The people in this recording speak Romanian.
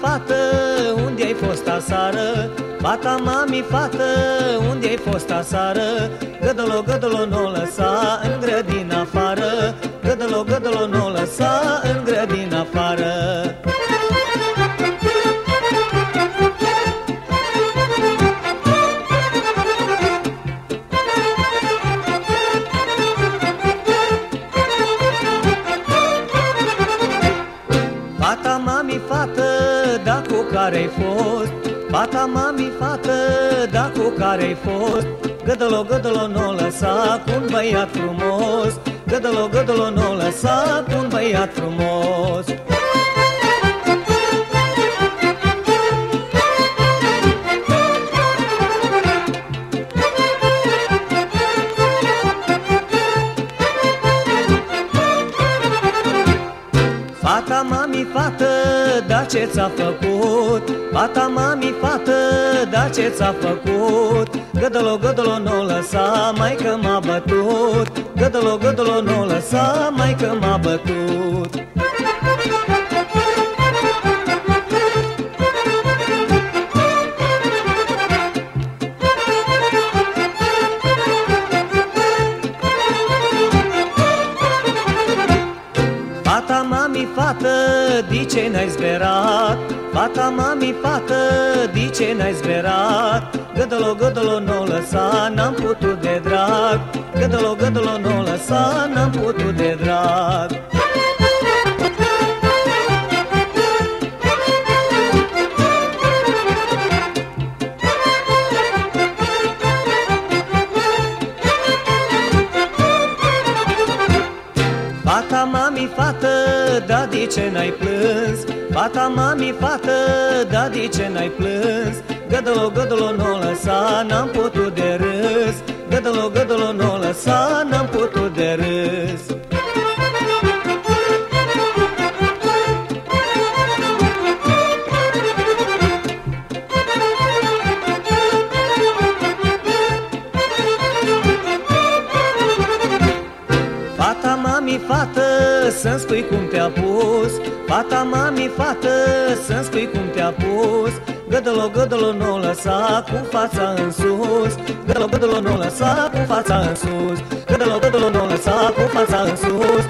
Fata, mami, fată, unde ai fost asară? Fata, mami, fată, unde ai fost asară? Gădălo, gădălo, nu lăsa în grădina afară Gădălo, gădălo, nu lăsa în grădina afară Fata, mami, fată, da cu care ai fost Fata, mami, fată, da cu care ai fost Gădălo, gădălo, nu lăsa cu un băiat frumos. Gădălo, gădălo, nu lăsa cu un băiat frumos Fata, mami, fată, da ce ți-a făcut? Fata, mami, fată, da ce ți-a făcut? Gădălo, gădălo, nu lăsa, mai că m-a bătut Gădălo, gădălo, nu lăsa, mai că m-a bătut mami, fată, de ce n-ai zberat? Fata, mami, fată, de ce n-ai zberat? Gădălo, gădălo, nu lăsa, n-am putut de drag Gădălo, gădălo, nu lăsa, n-am putut de drag Fata, mami, fată, da de ce n-ai plâns? Fata, mami, fată, da de ce n-ai plâns? Gădălo, gădălo, nu lăsa, n-am putut de râs Gădălo, gădălo, nu lăsa, n-am putut de râs Fata, mami, fată, să-mi spui cum te-a pus. Fata, mami, fată, să-mi spui cum te-a pus. Gădălo, gădălo, nu lăsa cu fața în sus. Gădălo, gădălo, nu lăsa cu fața în sus. Gădălo, gădălo, nu lăsa cu fața în sus Gădălo, gădălo, nu lăsa cu fața în sus